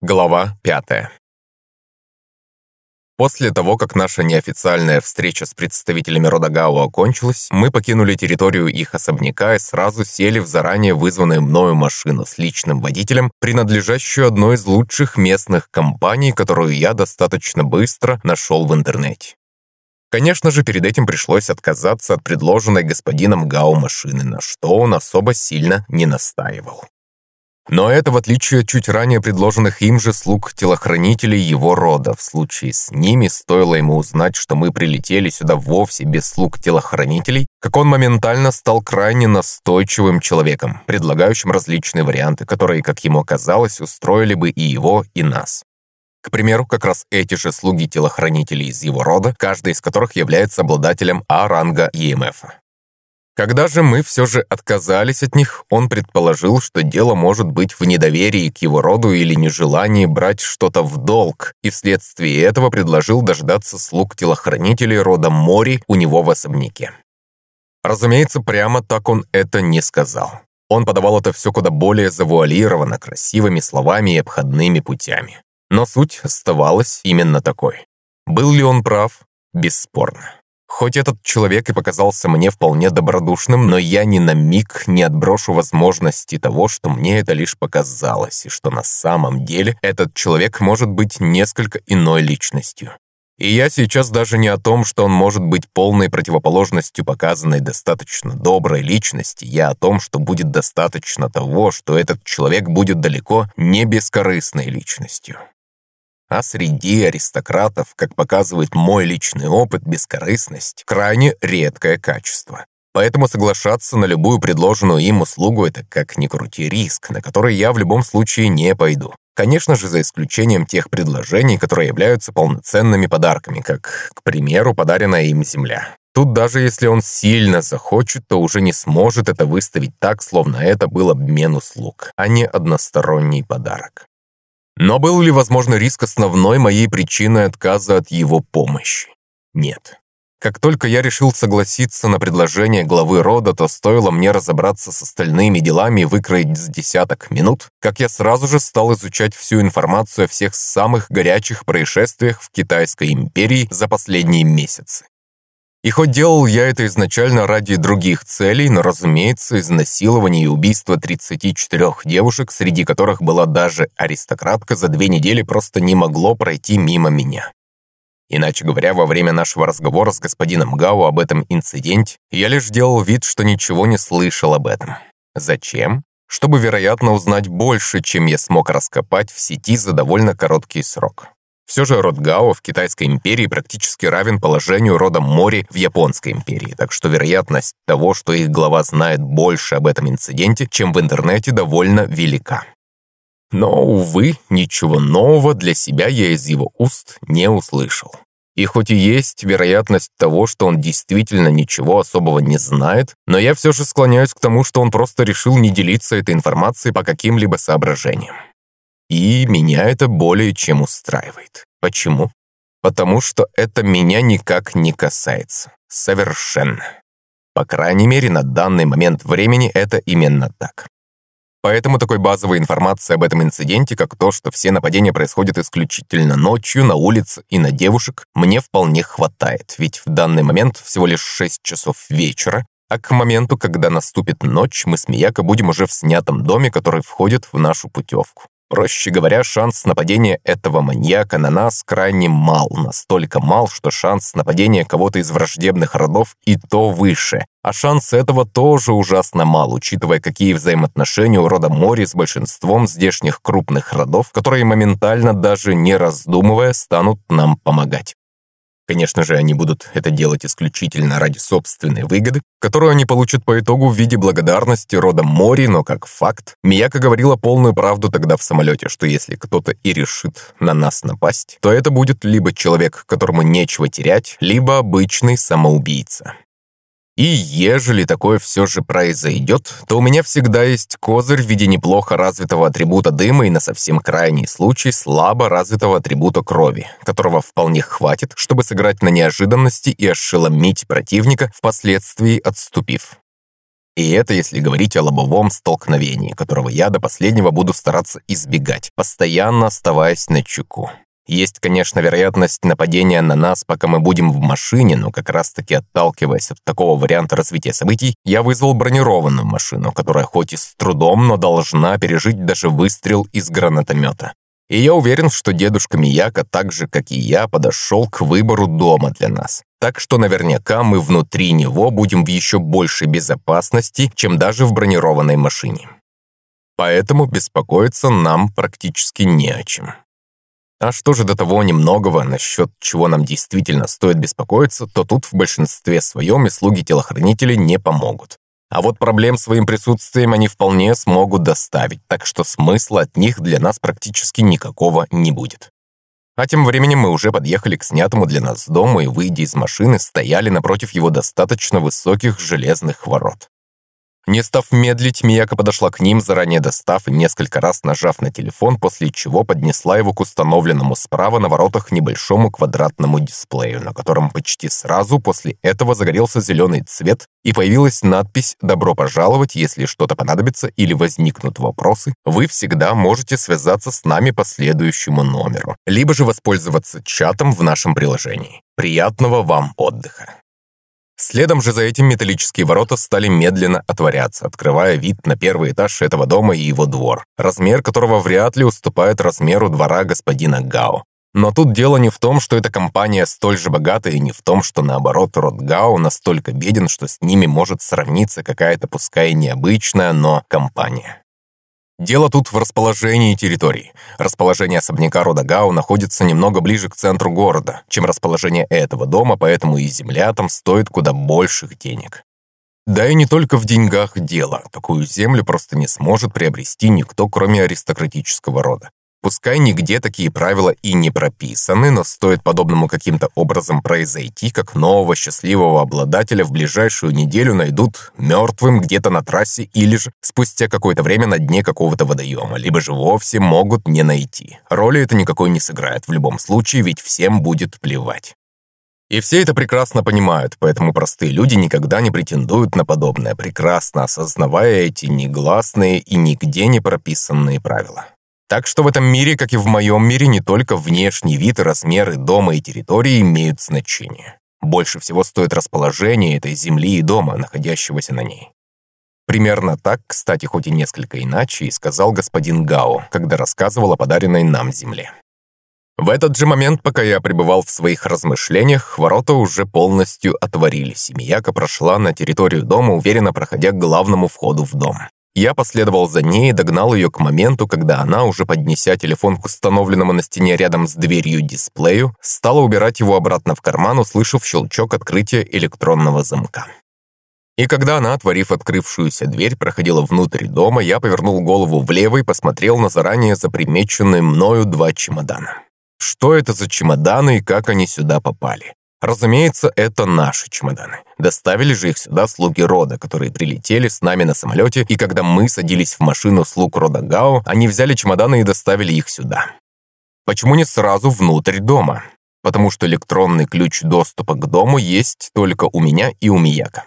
Глава пятая. После того, как наша неофициальная встреча с представителями рода Гао окончилась, мы покинули территорию их особняка и сразу сели в заранее вызванную мною машину с личным водителем, принадлежащую одной из лучших местных компаний, которую я достаточно быстро нашел в интернете. Конечно же, перед этим пришлось отказаться от предложенной господином Гао машины, на что он особо сильно не настаивал. Но это в отличие от чуть ранее предложенных им же слуг-телохранителей его рода. В случае с ними стоило ему узнать, что мы прилетели сюда вовсе без слуг-телохранителей, как он моментально стал крайне настойчивым человеком, предлагающим различные варианты, которые, как ему казалось, устроили бы и его, и нас. К примеру, как раз эти же слуги-телохранители из его рода, каждый из которых является обладателем А-ранга ЕМФ. Когда же мы все же отказались от них, он предположил, что дело может быть в недоверии к его роду или нежелании брать что-то в долг, и вследствие этого предложил дождаться слуг телохранителей рода Мори у него в особняке. Разумеется, прямо так он это не сказал. Он подавал это все куда более завуалированно, красивыми словами и обходными путями. Но суть оставалась именно такой. Был ли он прав? Бесспорно. Хоть этот человек и показался мне вполне добродушным, но я ни на миг не отброшу возможности того, что мне это лишь показалось, и что на самом деле этот человек может быть несколько иной личностью. И я сейчас даже не о том, что он может быть полной противоположностью показанной достаточно доброй личности, я о том, что будет достаточно того, что этот человек будет далеко не бескорыстной личностью. А среди аристократов, как показывает мой личный опыт, бескорыстность – крайне редкое качество. Поэтому соглашаться на любую предложенную им услугу – это как ни крути риск, на который я в любом случае не пойду. Конечно же, за исключением тех предложений, которые являются полноценными подарками, как, к примеру, подаренная им земля. Тут даже если он сильно захочет, то уже не сможет это выставить так, словно это был обмен услуг, а не односторонний подарок. Но был ли, возможно, риск основной моей причиной отказа от его помощи? Нет. Как только я решил согласиться на предложение главы рода, то стоило мне разобраться с остальными делами и выкроить с десяток минут, как я сразу же стал изучать всю информацию о всех самых горячих происшествиях в Китайской империи за последние месяцы. И хоть делал я это изначально ради других целей, но, разумеется, изнасилование и убийство 34 девушек, среди которых была даже аристократка, за две недели просто не могло пройти мимо меня. Иначе говоря, во время нашего разговора с господином Гао об этом инциденте, я лишь делал вид, что ничего не слышал об этом. Зачем? Чтобы, вероятно, узнать больше, чем я смог раскопать в сети за довольно короткий срок. Все же род Гао в Китайской империи практически равен положению рода Мори в Японской империи, так что вероятность того, что их глава знает больше об этом инциденте, чем в интернете, довольно велика. Но, увы, ничего нового для себя я из его уст не услышал. И хоть и есть вероятность того, что он действительно ничего особого не знает, но я все же склоняюсь к тому, что он просто решил не делиться этой информацией по каким-либо соображениям. И меня это более чем устраивает. Почему? Потому что это меня никак не касается. Совершенно. По крайней мере, на данный момент времени это именно так. Поэтому такой базовой информации об этом инциденте, как то, что все нападения происходят исключительно ночью, на улице и на девушек, мне вполне хватает, ведь в данный момент всего лишь 6 часов вечера, а к моменту, когда наступит ночь, мы с Мияко будем уже в снятом доме, который входит в нашу путевку. Проще говоря, шанс нападения этого маньяка на нас крайне мал, настолько мал, что шанс нападения кого-то из враждебных родов и то выше. А шанс этого тоже ужасно мал, учитывая, какие взаимоотношения у рода Мори с большинством здешних крупных родов, которые моментально, даже не раздумывая, станут нам помогать. Конечно же, они будут это делать исключительно ради собственной выгоды, которую они получат по итогу в виде благодарности рода Мори, но как факт, Мияка говорила полную правду тогда в самолете, что если кто-то и решит на нас напасть, то это будет либо человек, которому нечего терять, либо обычный самоубийца. И ежели такое все же произойдет, то у меня всегда есть козырь в виде неплохо развитого атрибута дыма и на совсем крайний случай слабо развитого атрибута крови, которого вполне хватит, чтобы сыграть на неожиданности и ошеломить противника, впоследствии отступив. И это если говорить о лобовом столкновении, которого я до последнего буду стараться избегать, постоянно оставаясь на чеку. Есть, конечно, вероятность нападения на нас, пока мы будем в машине, но как раз-таки отталкиваясь от такого варианта развития событий, я вызвал бронированную машину, которая хоть и с трудом, но должна пережить даже выстрел из гранатомета. И я уверен, что дедушка Мияка, так же, как и я, подошел к выбору дома для нас. Так что наверняка мы внутри него будем в еще большей безопасности, чем даже в бронированной машине. Поэтому беспокоиться нам практически не о чем. А что же до того немногого, насчет чего нам действительно стоит беспокоиться, то тут в большинстве своем и слуги-телохранители не помогут. А вот проблем своим присутствием они вполне смогут доставить, так что смысла от них для нас практически никакого не будет. А тем временем мы уже подъехали к снятому для нас дому и, выйдя из машины, стояли напротив его достаточно высоких железных ворот. Не став медлить, Мияка подошла к ним, заранее достав и несколько раз нажав на телефон, после чего поднесла его к установленному справа на воротах небольшому квадратному дисплею, на котором почти сразу после этого загорелся зеленый цвет и появилась надпись «Добро пожаловать, если что-то понадобится или возникнут вопросы, вы всегда можете связаться с нами по следующему номеру, либо же воспользоваться чатом в нашем приложении. Приятного вам отдыха!» Следом же за этим металлические ворота стали медленно отворяться, открывая вид на первый этаж этого дома и его двор, размер которого вряд ли уступает размеру двора господина Гао. Но тут дело не в том, что эта компания столь же богата, и не в том, что наоборот род Гао настолько беден, что с ними может сравниться какая-то пускай необычная, но компания. Дело тут в расположении территории. Расположение особняка рода Гау находится немного ближе к центру города, чем расположение этого дома, поэтому и земля там стоит куда больших денег. Да и не только в деньгах дело. Такую землю просто не сможет приобрести никто, кроме аристократического рода. Пускай нигде такие правила и не прописаны, но стоит подобному каким-то образом произойти, как нового счастливого обладателя в ближайшую неделю найдут мертвым где-то на трассе или же спустя какое-то время на дне какого-то водоема, либо же вовсе могут не найти. Роли это никакой не сыграет в любом случае, ведь всем будет плевать. И все это прекрасно понимают, поэтому простые люди никогда не претендуют на подобное, прекрасно осознавая эти негласные и нигде не прописанные правила. Так что в этом мире, как и в моем мире, не только внешний вид размеры дома и территории имеют значение. Больше всего стоит расположение этой земли и дома, находящегося на ней. Примерно так, кстати, хоть и несколько иначе, и сказал господин Гао, когда рассказывал о подаренной нам земле. В этот же момент, пока я пребывал в своих размышлениях, ворота уже полностью отворились, и Мияка прошла на территорию дома, уверенно проходя к главному входу в дом. Я последовал за ней и догнал ее к моменту, когда она, уже поднеся телефон к установленному на стене рядом с дверью дисплею, стала убирать его обратно в карман, услышав щелчок открытия электронного замка. И когда она, отворив открывшуюся дверь, проходила внутрь дома, я повернул голову влево и посмотрел на заранее запримеченные мною два чемодана. Что это за чемоданы и как они сюда попали? Разумеется, это наши чемоданы. Доставили же их сюда слуги рода, которые прилетели с нами на самолете, и когда мы садились в машину слуг рода Гао, они взяли чемоданы и доставили их сюда. Почему не сразу внутрь дома? Потому что электронный ключ доступа к дому есть только у меня и у Мияка.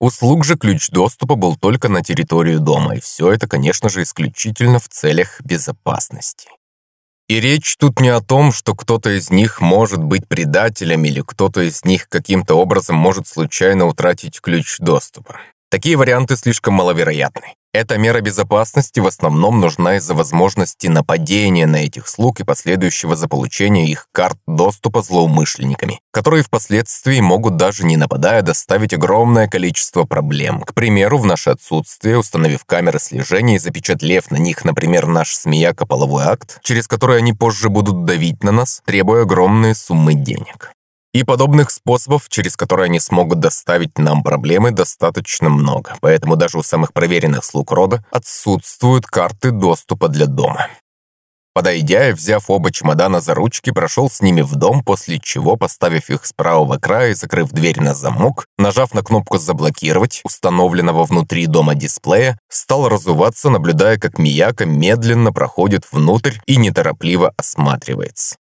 У слуг же ключ доступа был только на территорию дома, и все это, конечно же, исключительно в целях безопасности. И речь тут не о том, что кто-то из них может быть предателем или кто-то из них каким-то образом может случайно утратить ключ доступа. Такие варианты слишком маловероятны. Эта мера безопасности в основном нужна из-за возможности нападения на этих слуг и последующего заполучения их карт доступа злоумышленниками, которые впоследствии могут даже не нападая доставить огромное количество проблем. К примеру, в наше отсутствие, установив камеры слежения и запечатлев на них, например, наш смеяка половой акт, через который они позже будут давить на нас, требуя огромные суммы денег. И подобных способов, через которые они смогут доставить нам проблемы, достаточно много. Поэтому даже у самых проверенных слуг рода отсутствуют карты доступа для дома. Подойдя и взяв оба чемодана за ручки, прошел с ними в дом, после чего, поставив их с правого края и закрыв дверь на замок, нажав на кнопку «Заблокировать» установленного внутри дома дисплея, стал разуваться, наблюдая, как Мияка медленно проходит внутрь и неторопливо осматривается.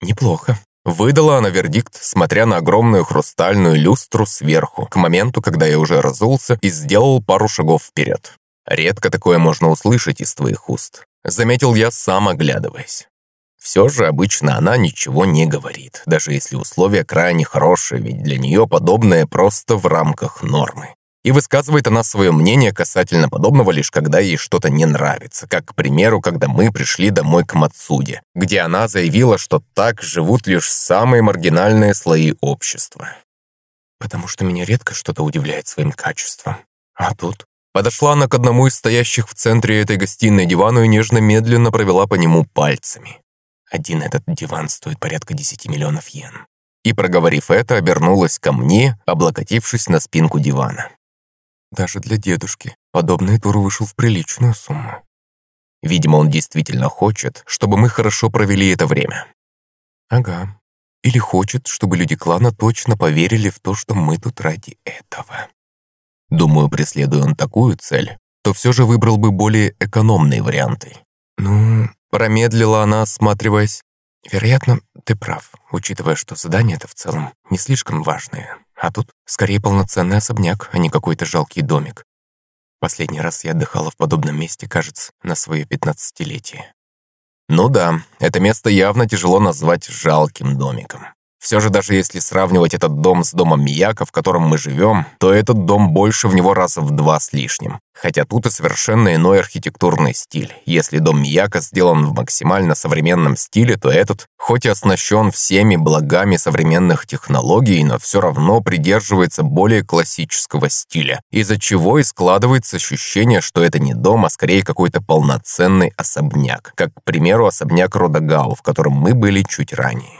«Неплохо», Выдала она вердикт, смотря на огромную хрустальную люстру сверху, к моменту, когда я уже разулся и сделал пару шагов вперед. Редко такое можно услышать из твоих уст. Заметил я, сам оглядываясь. Все же обычно она ничего не говорит, даже если условия крайне хорошие, ведь для нее подобное просто в рамках нормы. И высказывает она свое мнение касательно подобного лишь когда ей что-то не нравится, как, к примеру, когда мы пришли домой к Мацуде, где она заявила, что так живут лишь самые маргинальные слои общества. Потому что меня редко что-то удивляет своим качеством. А тут Подошла она к одному из стоящих в центре этой гостиной дивану и нежно-медленно провела по нему пальцами. Один этот диван стоит порядка 10 миллионов йен. И, проговорив это, обернулась ко мне, облокотившись на спинку дивана. Даже для дедушки подобный тур вышел в приличную сумму. Видимо, он действительно хочет, чтобы мы хорошо провели это время. Ага. Или хочет, чтобы люди клана точно поверили в то, что мы тут ради этого. Думаю, преследуя он такую цель, то все же выбрал бы более экономные варианты. Ну, промедлила она, осматриваясь. Вероятно, ты прав, учитывая, что задание это в целом не слишком важное. А тут скорее полноценный особняк, а не какой-то жалкий домик. Последний раз я отдыхала в подобном месте, кажется, на свое пятнадцатилетие. Ну да, это место явно тяжело назвать жалким домиком. Все же даже если сравнивать этот дом с домом Мияка, в котором мы живем, то этот дом больше в него раза в два с лишним. Хотя тут и совершенно иной архитектурный стиль. Если дом Мияка сделан в максимально современном стиле, то этот, хоть и оснащен всеми благами современных технологий, но все равно придерживается более классического стиля, из-за чего и складывается ощущение, что это не дом, а скорее какой-то полноценный особняк, как, к примеру, особняк Родагау, в котором мы были чуть ранее.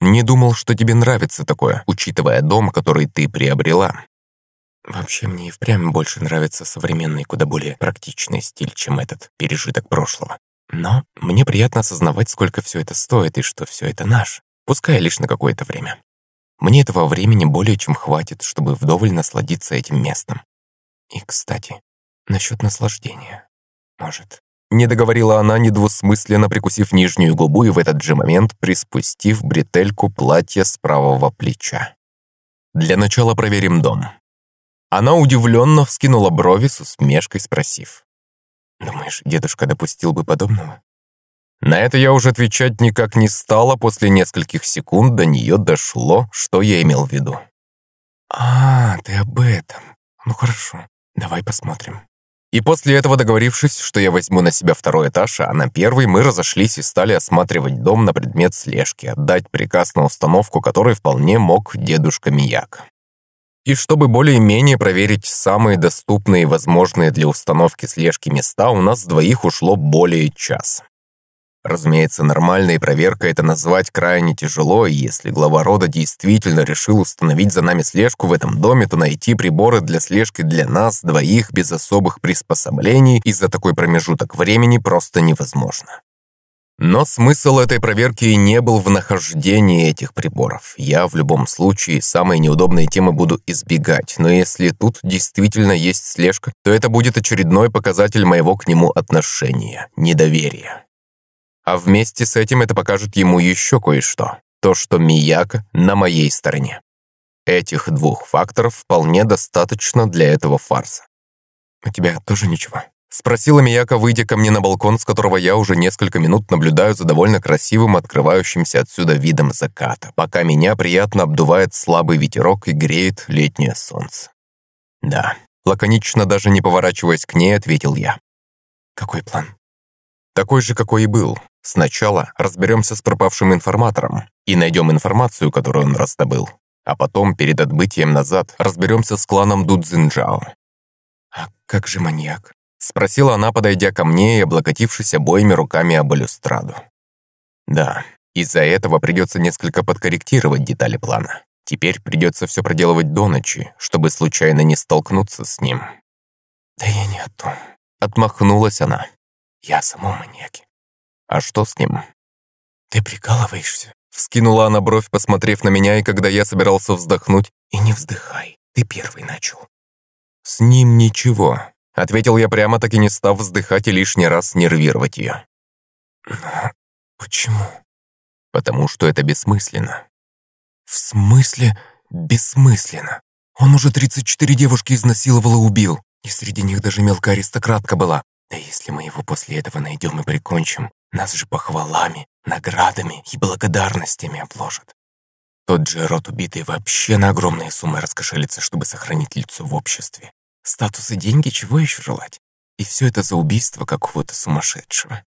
Не думал, что тебе нравится такое, учитывая дом, который ты приобрела. Вообще, мне и впрямь больше нравится современный, куда более практичный стиль, чем этот пережиток прошлого. Но мне приятно осознавать, сколько все это стоит и что все это наш, пускай лишь на какое-то время. Мне этого времени более чем хватит, чтобы вдоволь насладиться этим местом. И, кстати, насчет наслаждения. Может, не договорила она, недвусмысленно прикусив нижнюю губу и в этот же момент приспустив бретельку платья с правого плеча. «Для начала проверим дом». Она удивленно вскинула брови с усмешкой, спросив. «Думаешь, дедушка допустил бы подобного?» На это я уже отвечать никак не стала, после нескольких секунд до нее дошло, что я имел в виду. «А, ты об этом. Ну хорошо, давай посмотрим». И после этого, договорившись, что я возьму на себя второй этаж, а на первый, мы разошлись и стали осматривать дом на предмет слежки, отдать приказ на установку, который вполне мог дедушка Мияк. И чтобы более-менее проверить самые доступные и возможные для установки слежки места, у нас двоих ушло более часа. Разумеется, нормальной проверкой это назвать крайне тяжело, и если глава рода действительно решил установить за нами слежку в этом доме, то найти приборы для слежки для нас двоих без особых приспособлений и за такой промежуток времени просто невозможно. Но смысл этой проверки не был в нахождении этих приборов. Я в любом случае самые неудобные темы буду избегать, но если тут действительно есть слежка, то это будет очередной показатель моего к нему отношения, недоверия. А вместе с этим это покажет ему еще кое-что. То, что Мияка на моей стороне. Этих двух факторов вполне достаточно для этого фарса. «У тебя тоже ничего?» Спросила Мияка, выйдя ко мне на балкон, с которого я уже несколько минут наблюдаю за довольно красивым открывающимся отсюда видом заката, пока меня приятно обдувает слабый ветерок и греет летнее солнце. «Да», лаконично даже не поворачиваясь к ней, ответил я. «Какой план?» «Такой же, какой и был. Сначала разберемся с пропавшим информатором и найдем информацию, которую он раздобыл. А потом, перед отбытием назад, разберемся с кланом Дудзинджао. «А как же маньяк?» — спросила она, подойдя ко мне и облокотившись обоими руками об балюстраду. «Да, из-за этого придется несколько подкорректировать детали плана. Теперь придется все проделывать до ночи, чтобы случайно не столкнуться с ним». «Да я не о том», — отмахнулась она. «Я о самом маньяке. «А что с ним?» «Ты прикалываешься?» Вскинула она бровь, посмотрев на меня, и когда я собирался вздохнуть, «И не вздыхай, ты первый начал». «С ним ничего», — ответил я прямо, так и не став вздыхать и лишний раз нервировать ее. «Но почему?» Потому что это бессмысленно. В смысле бессмысленно? Он уже 34 девушки изнасиловал и убил. И среди них даже мелкая аристократка была. Да если мы его после этого найдем и прикончим, нас же похвалами, наградами и благодарностями обложат. Тот же род убитый вообще на огромные суммы раскошелится, чтобы сохранить лицо в обществе. Статус и деньги, чего еще желать? И все это за убийство какого-то сумасшедшего.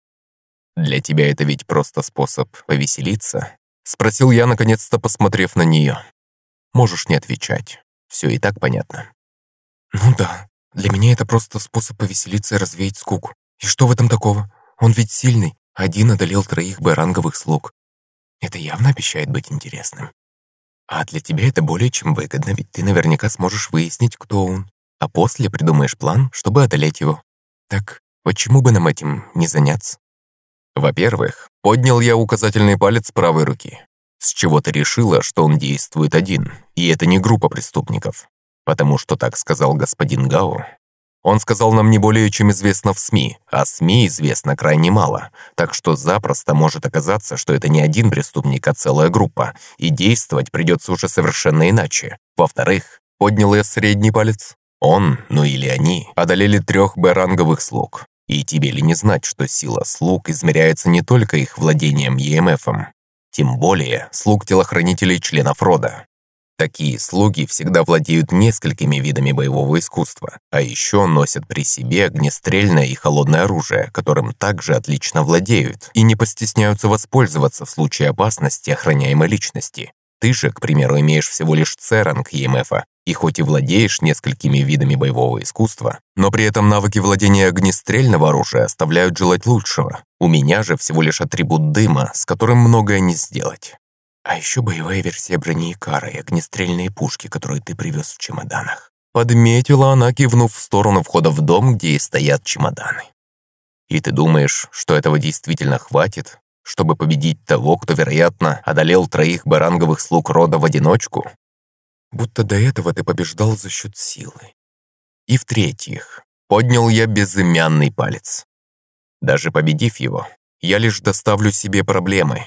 Для тебя это ведь просто способ повеселиться? Спросил я, наконец-то посмотрев на нее. Можешь не отвечать. Все и так понятно. Ну да, для меня это просто способ повеселиться и развеять скуку. И что в этом такого? Он ведь сильный, один одолел троих баранговых слуг. Это явно обещает быть интересным. А для тебя это более чем выгодно, ведь ты наверняка сможешь выяснить, кто он, а после придумаешь план, чтобы одолеть его. Так почему бы нам этим не заняться? Во-первых, поднял я указательный палец правой руки. С чего ты решила, что он действует один, и это не группа преступников? Потому что так сказал господин Гао. Он сказал нам не более, чем известно в СМИ, а СМИ известно крайне мало, так что запросто может оказаться, что это не один преступник, а целая группа, и действовать придется уже совершенно иначе. Во-вторых, поднял я средний палец. Он, ну или они, одолели трех Б-ранговых слуг. И тебе ли не знать, что сила слуг измеряется не только их владением ЕМФом, тем более слуг телохранителей членов рода. Такие слуги всегда владеют несколькими видами боевого искусства, а еще носят при себе огнестрельное и холодное оружие, которым также отлично владеют и не постесняются воспользоваться в случае опасности охраняемой личности. Ты же, к примеру, имеешь всего лишь С-ранг ЕМФа, и хоть и владеешь несколькими видами боевого искусства, но при этом навыки владения огнестрельного оружия оставляют желать лучшего. У меня же всего лишь атрибут дыма, с которым многое не сделать. А еще боевая версия брони Икара и огнестрельные пушки, которые ты привез в чемоданах. Подметила она, кивнув в сторону входа в дом, где и стоят чемоданы. И ты думаешь, что этого действительно хватит, чтобы победить того, кто, вероятно, одолел троих баранговых слуг рода в одиночку? Будто до этого ты побеждал за счет силы. И в-третьих, поднял я безымянный палец. Даже победив его, я лишь доставлю себе проблемы.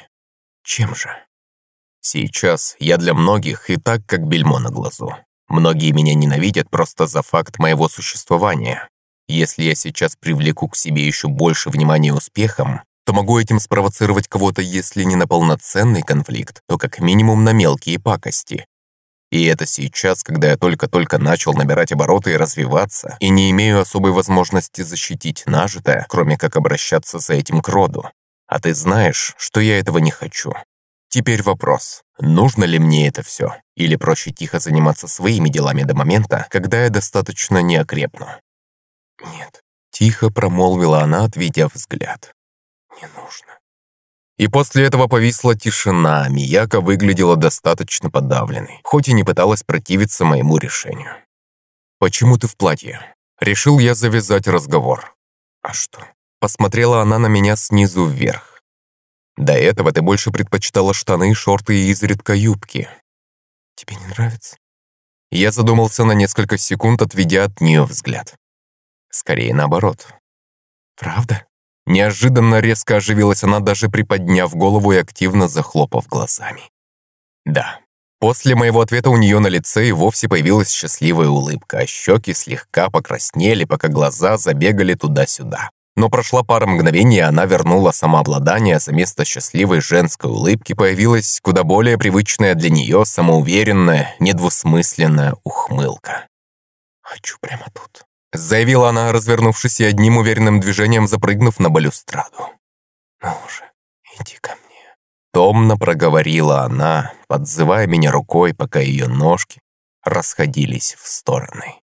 Чем же? Сейчас я для многих и так как бельмо на глазу. Многие меня ненавидят просто за факт моего существования. Если я сейчас привлеку к себе еще больше внимания успехом, то могу этим спровоцировать кого-то, если не на полноценный конфликт, то как минимум на мелкие пакости. И это сейчас, когда я только-только начал набирать обороты и развиваться, и не имею особой возможности защитить нажитое, кроме как обращаться за этим к роду. А ты знаешь, что я этого не хочу. Теперь вопрос, нужно ли мне это все? Или проще тихо заниматься своими делами до момента, когда я достаточно не окрепну? Нет, тихо промолвила она, отведя взгляд. Не нужно. И после этого повисла тишина, Мияка выглядела достаточно подавленной, хоть и не пыталась противиться моему решению. «Почему ты в платье?» Решил я завязать разговор. «А что?» Посмотрела она на меня снизу вверх. До этого ты больше предпочитала штаны, шорты и изредка юбки. Тебе не нравится? Я задумался на несколько секунд, отведя от нее взгляд. Скорее наоборот. Правда? Неожиданно резко оживилась она, даже приподняв голову и активно захлопав глазами. Да. После моего ответа у нее на лице и вовсе появилась счастливая улыбка, а щеки слегка покраснели, пока глаза забегали туда-сюда. Но прошла пара мгновений, и она вернула самообладание, за место счастливой женской улыбки появилась куда более привычная для нее самоуверенная, недвусмысленная ухмылка. «Хочу прямо тут», — заявила она, развернувшись и одним уверенным движением запрыгнув на балюстраду. «Ну уже, иди ко мне». Томно проговорила она, подзывая меня рукой, пока ее ножки расходились в стороны.